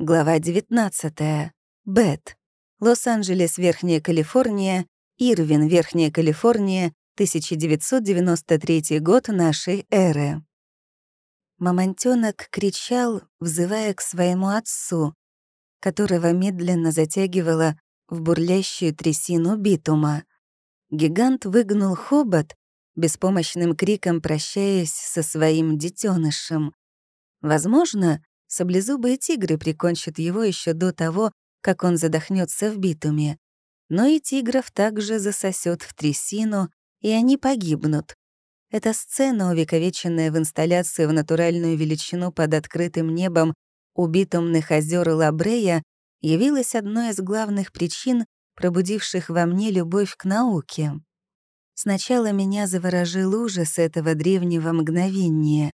Глава 19. Бет. Лос-Анджелес, Верхняя Калифорния. Ирвин, Верхняя Калифорния. 1993 год нашей эры. Мамонтёнок кричал, взывая к своему отцу, которого медленно затягивало в бурлящую трясину битума. Гигант выгнул хобот, беспомощным криком прощаясь со своим детенышем. Возможно, Саблезубые тигры прикончат его еще до того, как он задохнется в битуме. Но и тигров также засосет в трясину, и они погибнут. Эта сцена, увековеченная в инсталляции в натуральную величину под открытым небом у битумных озер Лабрея, явилась одной из главных причин, пробудивших во мне любовь к науке. Сначала меня заворожил ужас этого древнего мгновения.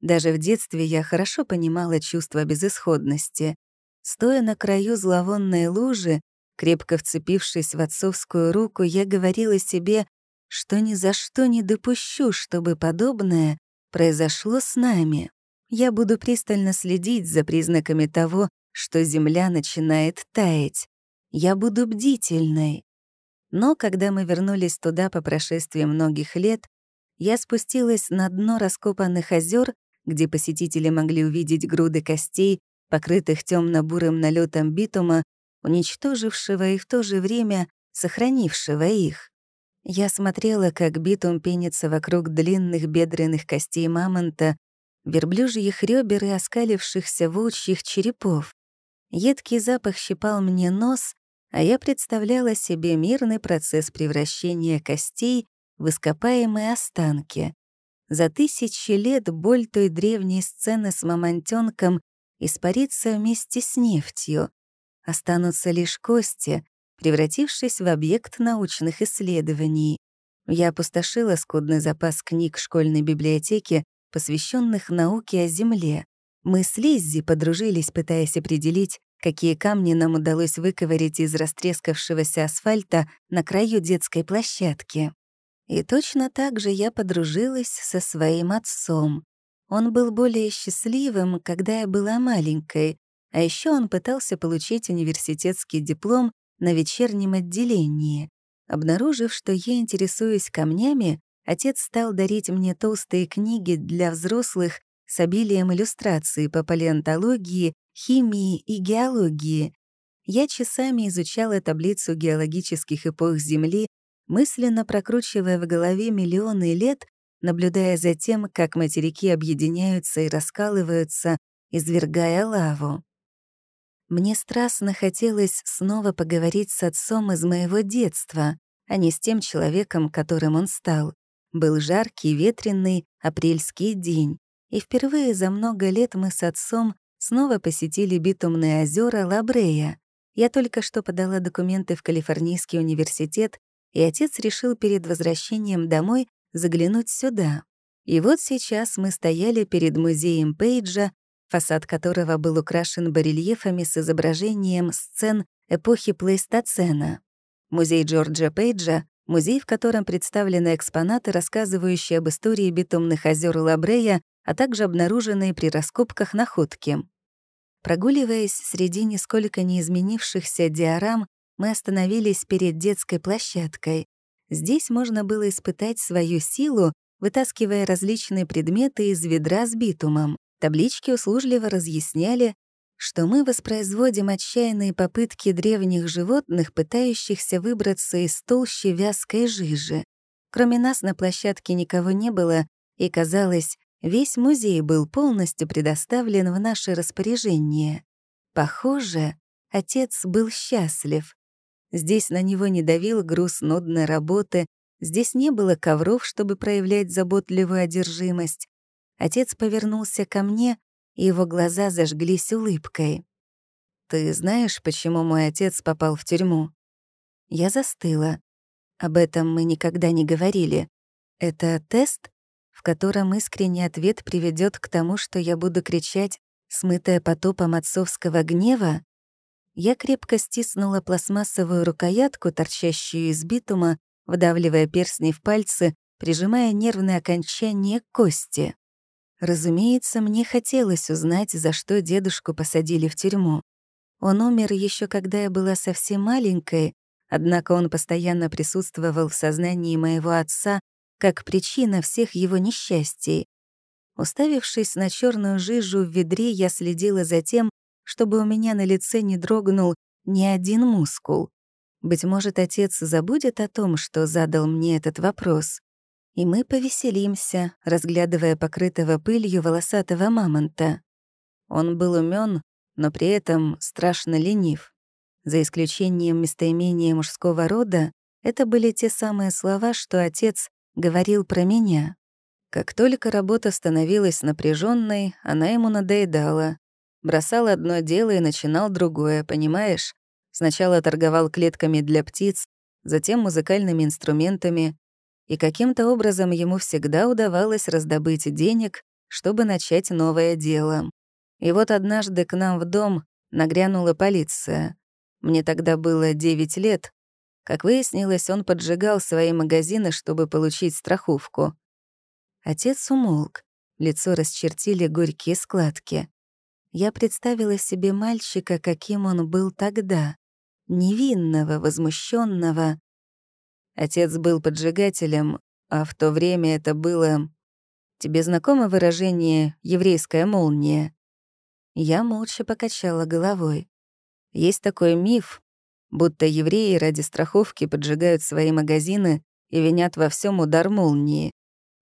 Даже в детстве я хорошо понимала чувство безысходности. Стоя на краю зловонной лужи, крепко вцепившись в отцовскую руку, я говорила себе, что ни за что не допущу, чтобы подобное произошло с нами. Я буду пристально следить за признаками того, что Земля начинает таять. Я буду бдительной. Но когда мы вернулись туда по прошествии многих лет, я спустилась на дно раскопанных озер где посетители могли увидеть груды костей, покрытых темно бурым налетом битума, уничтожившего и в то же время сохранившего их. Я смотрела, как битум пенится вокруг длинных бедренных костей мамонта, верблюжьих ребер и оскалившихся волчьих черепов. Едкий запах щипал мне нос, а я представляла себе мирный процесс превращения костей в ископаемые останки. За тысячи лет боль той древней сцены с мамонтенком испарится вместе с нефтью. Останутся лишь кости, превратившись в объект научных исследований. Я опустошила скудный запас книг школьной библиотеки, посвященных науке о Земле. Мы с Лиззи подружились, пытаясь определить, какие камни нам удалось выковырять из растрескавшегося асфальта на краю детской площадки. И точно так же я подружилась со своим отцом. Он был более счастливым, когда я была маленькой, а еще он пытался получить университетский диплом на вечернем отделении. Обнаружив, что я интересуюсь камнями, отец стал дарить мне толстые книги для взрослых с обилием иллюстраций по палеонтологии, химии и геологии. Я часами изучала таблицу геологических эпох Земли мысленно прокручивая в голове миллионы лет, наблюдая за тем, как материки объединяются и раскалываются, извергая лаву. Мне страстно хотелось снова поговорить с отцом из моего детства, а не с тем человеком, которым он стал. Был жаркий, ветреный апрельский день, и впервые за много лет мы с отцом снова посетили битумные озера Лабрея. Я только что подала документы в Калифорнийский университет и отец решил перед возвращением домой заглянуть сюда. И вот сейчас мы стояли перед музеем Пейджа, фасад которого был украшен барельефами с изображением сцен эпохи Плейстоцена. Музей Джорджа Пейджа — музей, в котором представлены экспонаты, рассказывающие об истории битумных озер Лабрея, а также обнаруженные при раскопках находки. Прогуливаясь среди нисколько не изменившихся диорам, мы остановились перед детской площадкой. Здесь можно было испытать свою силу, вытаскивая различные предметы из ведра с битумом. Таблички услужливо разъясняли, что мы воспроизводим отчаянные попытки древних животных, пытающихся выбраться из толщи вязкой жижи. Кроме нас на площадке никого не было, и, казалось, весь музей был полностью предоставлен в наше распоряжение. Похоже, отец был счастлив. Здесь на него не давил груз нудной работы, здесь не было ковров, чтобы проявлять заботливую одержимость. Отец повернулся ко мне, и его глаза зажглись улыбкой. «Ты знаешь, почему мой отец попал в тюрьму?» Я застыла. Об этом мы никогда не говорили. Это тест, в котором искренний ответ приведет к тому, что я буду кричать, смытая потопом отцовского гнева? Я крепко стиснула пластмассовую рукоятку, торчащую из битума, вдавливая перстни в пальцы, прижимая нервные окончания к кости. Разумеется, мне хотелось узнать, за что дедушку посадили в тюрьму. Он умер еще когда я была совсем маленькой, однако он постоянно присутствовал в сознании моего отца как причина всех его несчастий. Уставившись на черную жижу в ведре, я следила за тем, чтобы у меня на лице не дрогнул ни один мускул. Быть может, отец забудет о том, что задал мне этот вопрос. И мы повеселимся, разглядывая покрытого пылью волосатого мамонта. Он был умен, но при этом страшно ленив. За исключением местоимения мужского рода, это были те самые слова, что отец говорил про меня. Как только работа становилась напряженной, она ему надоедала. Бросал одно дело и начинал другое, понимаешь? Сначала торговал клетками для птиц, затем музыкальными инструментами, и каким-то образом ему всегда удавалось раздобыть денег, чтобы начать новое дело. И вот однажды к нам в дом нагрянула полиция. Мне тогда было 9 лет, как выяснилось, он поджигал свои магазины, чтобы получить страховку. Отец умолк, лицо расчертили горькие складки. Я представила себе мальчика, каким он был тогда. Невинного, возмущенного. Отец был поджигателем, а в то время это было... Тебе знакомо выражение «еврейская молния»? Я молча покачала головой. Есть такой миф, будто евреи ради страховки поджигают свои магазины и винят во всем удар молнии.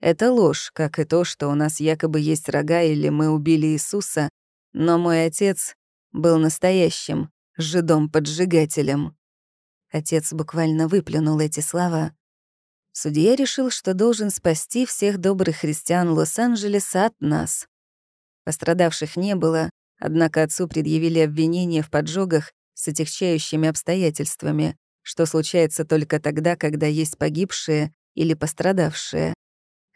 Это ложь, как и то, что у нас якобы есть рога или мы убили Иисуса, но мой отец был настоящим жидом-поджигателем. Отец буквально выплюнул эти слова. Судья решил, что должен спасти всех добрых христиан Лос-Анджелеса от нас. Пострадавших не было, однако отцу предъявили обвинения в поджогах с отягчающими обстоятельствами, что случается только тогда, когда есть погибшие или пострадавшие.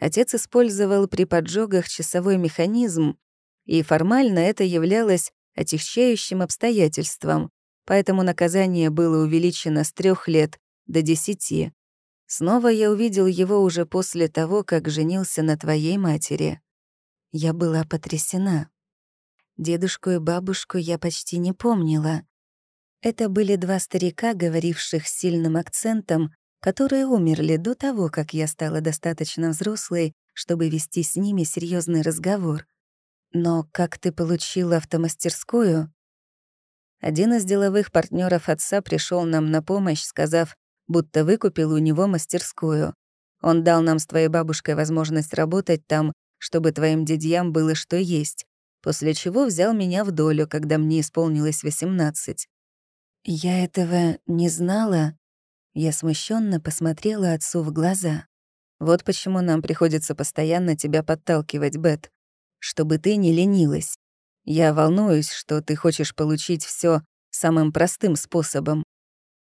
Отец использовал при поджогах часовой механизм, и формально это являлось отягчающим обстоятельством, поэтому наказание было увеличено с трех лет до десяти. Снова я увидел его уже после того, как женился на твоей матери. Я была потрясена. Дедушку и бабушку я почти не помнила. Это были два старика, говоривших с сильным акцентом, которые умерли до того, как я стала достаточно взрослой, чтобы вести с ними серьезный разговор. Но как ты получила автомастерскую? Один из деловых партнеров отца пришел нам на помощь, сказав, будто выкупил у него мастерскую. Он дал нам с твоей бабушкой возможность работать там, чтобы твоим дядьям было что есть, после чего взял меня в долю, когда мне исполнилось 18. «Я этого не знала». Я смущенно посмотрела отцу в глаза. «Вот почему нам приходится постоянно тебя подталкивать, Бет, чтобы ты не ленилась. Я волнуюсь, что ты хочешь получить все самым простым способом.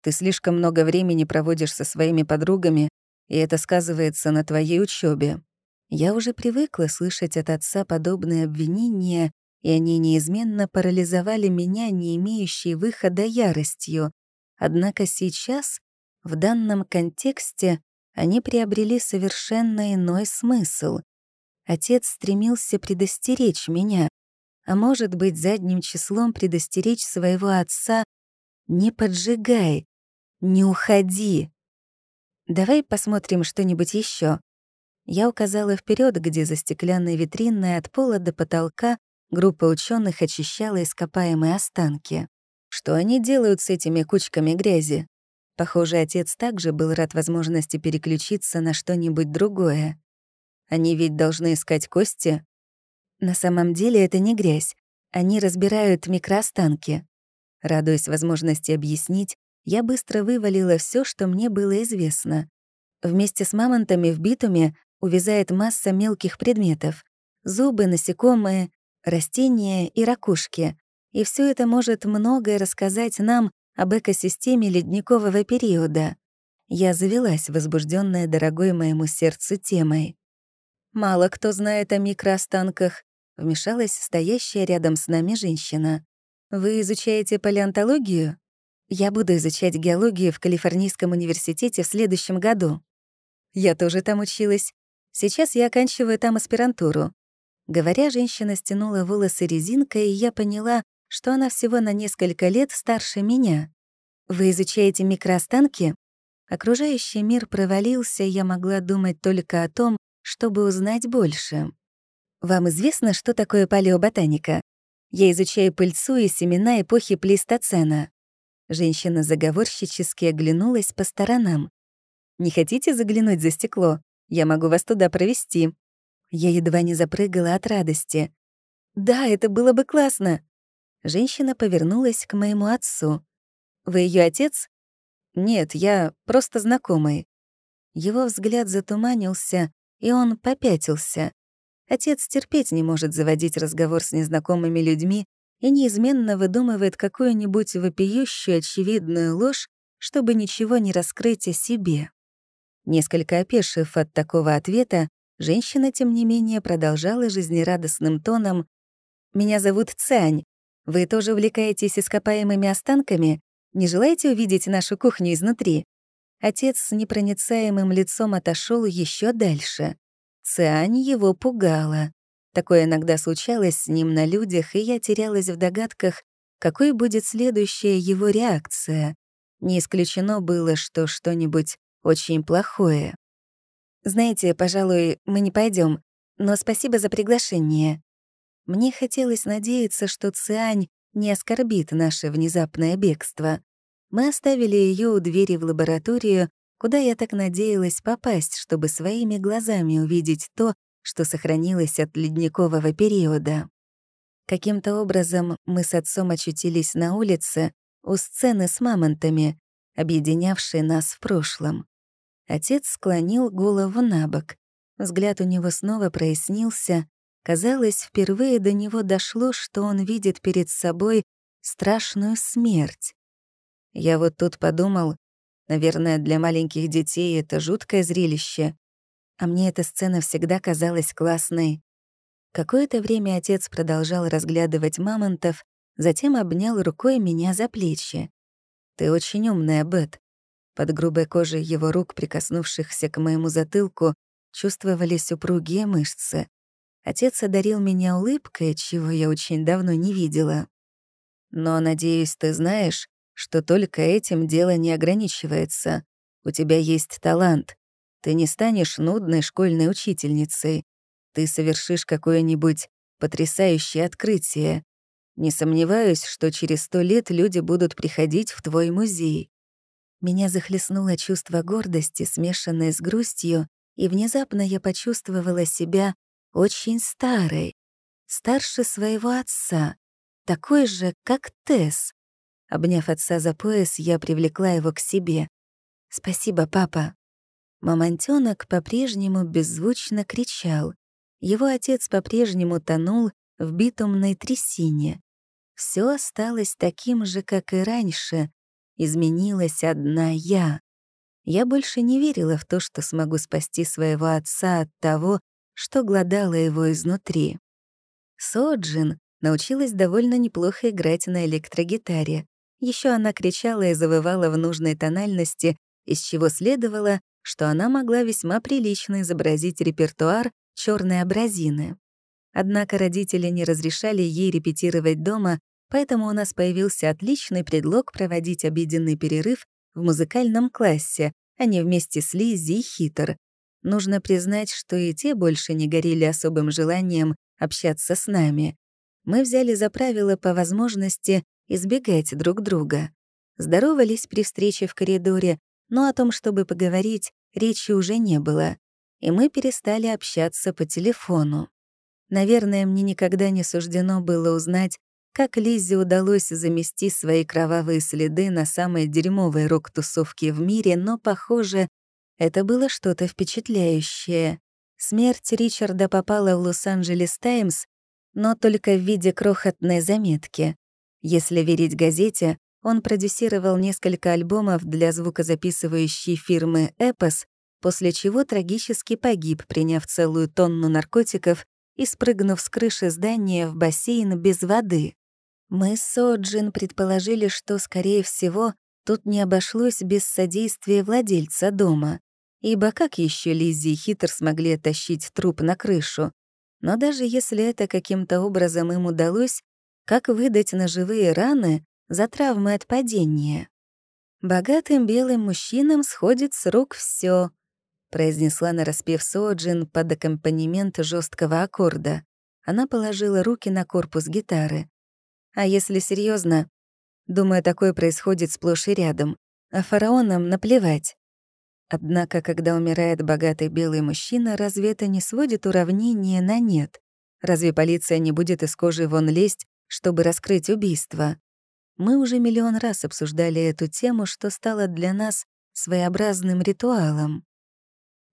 Ты слишком много времени проводишь со своими подругами, и это сказывается на твоей учебе. Я уже привыкла слышать от отца подобные обвинения и они неизменно парализовали меня, не имеющей выхода яростью. Однако сейчас, в данном контексте, они приобрели совершенно иной смысл. Отец стремился предостеречь меня, а может быть, задним числом предостеречь своего отца «Не поджигай, не уходи». «Давай посмотрим что-нибудь еще. Я указала вперед, где за стеклянной витриной от пола до потолка Группа ученых очищала ископаемые останки. Что они делают с этими кучками грязи? Похоже, отец также был рад возможности переключиться на что-нибудь другое. Они ведь должны искать кости. На самом деле это не грязь. Они разбирают микроостанки. Радуясь возможности объяснить, я быстро вывалила все, что мне было известно. Вместе с мамонтами в битуме увязает масса мелких предметов. Зубы, насекомые, растения и ракушки. И все это может многое рассказать нам об экосистеме ледникового периода. Я завелась, возбужденная дорогой моему сердцу темой. «Мало кто знает о микроостанках», — вмешалась стоящая рядом с нами женщина. «Вы изучаете палеонтологию?» «Я буду изучать геологию в Калифорнийском университете в следующем году». «Я тоже там училась. Сейчас я оканчиваю там аспирантуру. Говоря, женщина стянула волосы резинкой, и я поняла, что она всего на несколько лет старше меня. «Вы изучаете микроостанки?» Окружающий мир провалился, и я могла думать только о том, чтобы узнать больше. Вам известно, что такое палеоботаника? Я изучаю пыльцу и семена эпохи плейстоцена. Женщина заговорщически оглянулась по сторонам. «Не хотите заглянуть за стекло? Я могу вас туда провести». Я едва не запрыгала от радости. «Да, это было бы классно!» Женщина повернулась к моему отцу. «Вы ее отец?» «Нет, я просто знакомый». Его взгляд затуманился, и он попятился. Отец терпеть не может заводить разговор с незнакомыми людьми и неизменно выдумывает какую-нибудь вопиющую очевидную ложь, чтобы ничего не раскрыть о себе. Несколько опешив от такого ответа, женщина, тем не менее, продолжала жизнерадостным тоном «Меня зовут Цянь. Вы тоже увлекаетесь ископаемыми останками? Не желаете увидеть нашу кухню изнутри?» Отец с непроницаемым лицом отошел еще дальше. Циань его пугала. Такое иногда случалось с ним на людях, и я терялась в догадках, какой будет следующая его реакция. Не исключено было, что что-нибудь очень плохое. «Знаете, пожалуй, мы не пойдем, но спасибо за приглашение». Мне хотелось надеяться, что Циань не оскорбит наше внезапное бегство. Мы оставили ее у двери в лабораторию, куда я так надеялась попасть, чтобы своими глазами увидеть то, что сохранилось от ледникового периода. Каким-то образом мы с отцом очутились на улице у сцены с мамонтами, объединявшей нас в прошлом. Отец склонил голову на бок. Взгляд у него снова прояснился. Казалось, впервые до него дошло, что он видит перед собой страшную смерть. Я вот тут подумал, наверное, для маленьких детей это жуткое зрелище. А мне эта сцена всегда казалась классной. Какое-то время отец продолжал разглядывать мамонтов, затем обнял рукой меня за плечи. «Ты очень умная, Бет». Под грубой кожей его рук, прикоснувшихся к моему затылку, чувствовались упругие мышцы. Отец одарил меня улыбкой, чего я очень давно не видела. «Но, надеюсь, ты знаешь, что только этим дело не ограничивается. У тебя есть талант. Ты не станешь нудной школьной учительницей. Ты совершишь какое-нибудь потрясающее открытие. Не сомневаюсь, что через сто лет люди будут приходить в твой музей. Меня захлестнуло чувство гордости, смешанное с грустью, и внезапно я почувствовала себя очень старой, старше своего отца, такой же, как Тесс. Обняв отца за пояс, я привлекла его к себе. «Спасибо, папа». Мамонтёнок по-прежнему беззвучно кричал. Его отец по-прежнему тонул в битумной трясине. Все осталось таким же, как и раньше. Изменилась одна я. Я больше не верила в то, что смогу спасти своего отца от того, что глодало его изнутри. Соджин научилась довольно неплохо играть на электрогитаре. Еще она кричала и завывала в нужной тональности, из чего следовало, что она могла весьма прилично изобразить репертуар черной абразины. Однако родители не разрешали ей репетировать дома, поэтому у нас появился отличный предлог проводить обеденный перерыв в музыкальном классе, а не вместе с Лиззи и Хитер. Нужно признать, что и те больше не горели особым желанием общаться с нами. Мы взяли за правило по возможности избегать друг друга. Здоровались при встрече в коридоре, но о том, чтобы поговорить, речи уже не было, и мы перестали общаться по телефону. Наверное, мне никогда не суждено было узнать, как Лизе удалось замести свои кровавые следы на самой дерьмовой рок-тусовке в мире, но, похоже, это было что-то впечатляющее. Смерть Ричарда попала в Лос-Анджелес Таймс, но только в виде крохотной заметки. Если верить газете, он продюсировал несколько альбомов для звукозаписывающей фирмы «Эпос», после чего трагически погиб, приняв целую тонну наркотиков и спрыгнув с крыши здания в бассейн без воды. Мы с Соджин предположили, что, скорее всего, тут не обошлось без содействия владельца дома, ибо как еще Лиззи и Хитер смогли тащить труп на крышу? Но даже если это каким-то образом им удалось, как выдать ножевые раны за травмы от падения? «Богатым белым мужчинам сходит с рук все, произнесла нараспев Соджин под аккомпанемент жесткого аккорда. Она положила руки на корпус гитары. А если серьезно, думаю, такое происходит сплошь и рядом. А фараонам наплевать. Однако, когда умирает богатый белый мужчина, разве это не сводит уравнение на нет? Разве полиция не будет из кожи вон лезть, чтобы раскрыть убийство? Мы уже миллион раз обсуждали эту тему, что стало для нас своеобразным ритуалом.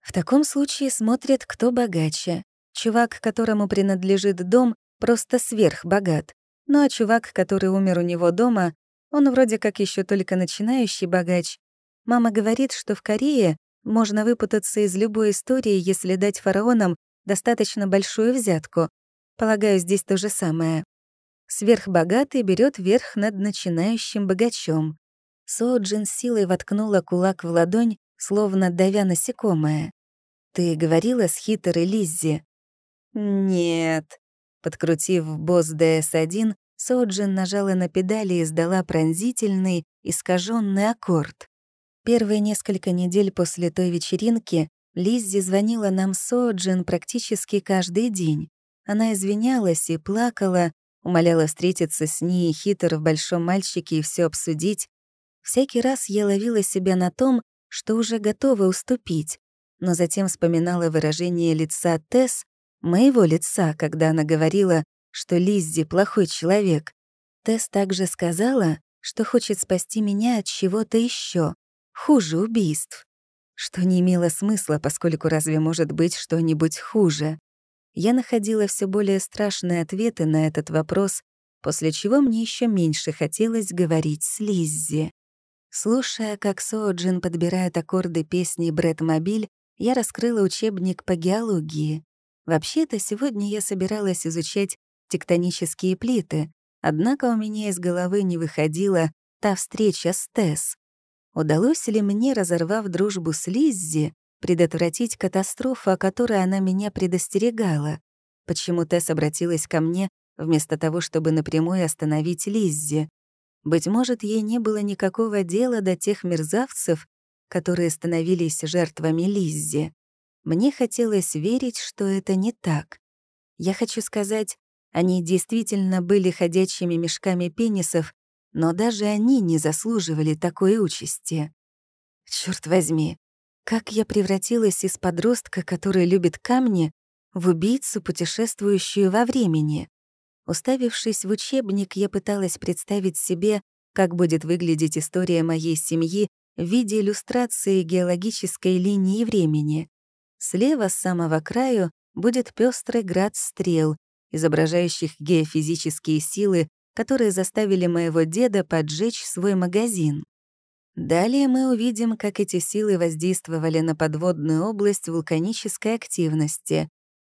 В таком случае смотрят, кто богаче. Чувак, которому принадлежит дом, просто сверхбогат. Ну а чувак, который умер у него дома, он вроде как еще только начинающий богач. Мама говорит, что в Корее можно выпутаться из любой истории, если дать фараонам достаточно большую взятку. Полагаю, здесь то же самое. Сверхбогатый берет верх над начинающим богачом. Соджин с силой воткнула кулак в ладонь, словно давя насекомое. «Ты говорила с хитрой Лиззи?» «Нет». Подкрутив босс ДС-1, Соджин нажала на педали и издала пронзительный, искаженный аккорд. Первые несколько недель после той вечеринки Лиззи звонила нам Соджин практически каждый день. Она извинялась и плакала, умоляла встретиться с ней хитр в большом мальчике и все обсудить. Всякий раз я ловила себя на том, что уже готова уступить, но затем вспоминала выражение лица Тесс, моего лица, когда она говорила, что Лиззи плохой человек. Тесс также сказала, что хочет спасти меня от чего-то еще, хуже убийств. Что не имело смысла, поскольку разве может быть что-нибудь хуже? Я находила все более страшные ответы на этот вопрос, после чего мне еще меньше хотелось говорить с Лиззи. Слушая, как Соджин подбирает аккорды песни «Брэд Мобиль», я раскрыла учебник по геологии. Вообще-то, сегодня я собиралась изучать тектонические плиты, однако у меня из головы не выходила та встреча с Тесс. Удалось ли мне, разорвав дружбу с Лиззи, предотвратить катастрофу, о которой она меня предостерегала? Почему Тесс обратилась ко мне вместо того, чтобы напрямую остановить Лиззи? Быть может, ей не было никакого дела до тех мерзавцев, которые становились жертвами Лиззи. Мне хотелось верить, что это не так. Я хочу сказать, они действительно были ходячими мешками пенисов, но даже они не заслуживали такой участи. Черт возьми, как я превратилась из подростка, который любит камни, в убийцу, путешествующую во времени. Уставившись в учебник, я пыталась представить себе, как будет выглядеть история моей семьи в виде иллюстрации геологической линии времени. Слева с самого краю будет пестрый град стрел, изображающих геофизические силы, которые заставили моего деда поджечь свой магазин. Далее мы увидим, как эти силы воздействовали на подводную область вулканической активности.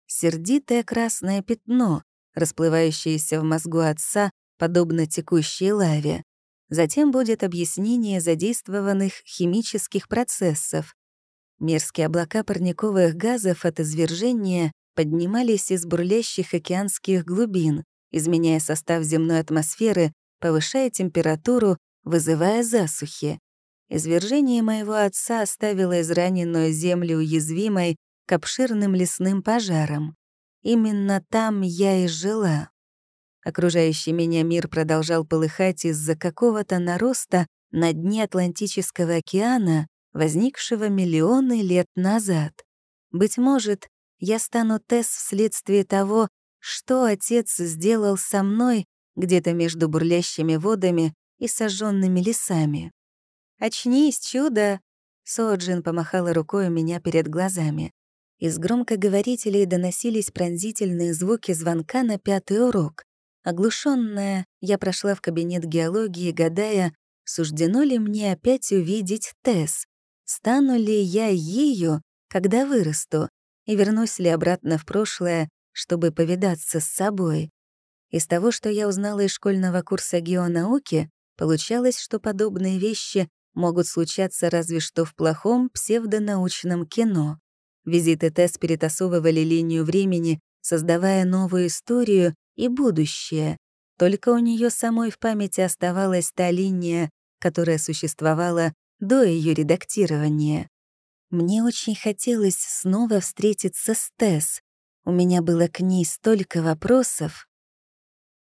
Сердитое красное пятно, расплывающееся в мозгу отца, подобно текущей лаве. Затем будет объяснение задействованных химических процессов. Мерзкие облака парниковых газов от извержения поднимались из бурлящих океанских глубин, изменяя состав земной атмосферы, повышая температуру, вызывая засухи. Извержение моего отца оставило израненную землю уязвимой к обширным лесным пожарам. Именно там я и жила. Окружающий меня мир продолжал полыхать из-за какого-то нароста на дне Атлантического океана, возникшего миллионы лет назад. Быть может, я стану Тесс вследствие того, что отец сделал со мной где-то между бурлящими водами и сожженными лесами. «Очнись, чудо!» Соджин помахала рукой у меня перед глазами. Из громкоговорителей доносились пронзительные звуки звонка на пятый урок. Оглушенная, я прошла в кабинет геологии, гадая, суждено ли мне опять увидеть Тесс, стану ли я ею, когда вырасту, и вернусь ли обратно в прошлое, чтобы повидаться с собой. Из того, что я узнала из школьного курса геонауки, получалось, что подобные вещи могут случаться разве что в плохом псевдонаучном кино. Визиты Тесс перетасовывали линию времени создавая новую историю и будущее. Только у нее самой в памяти оставалась та линия, которая существовала до ее редактирования. Мне очень хотелось снова встретиться с Тесс. У меня было к ней столько вопросов.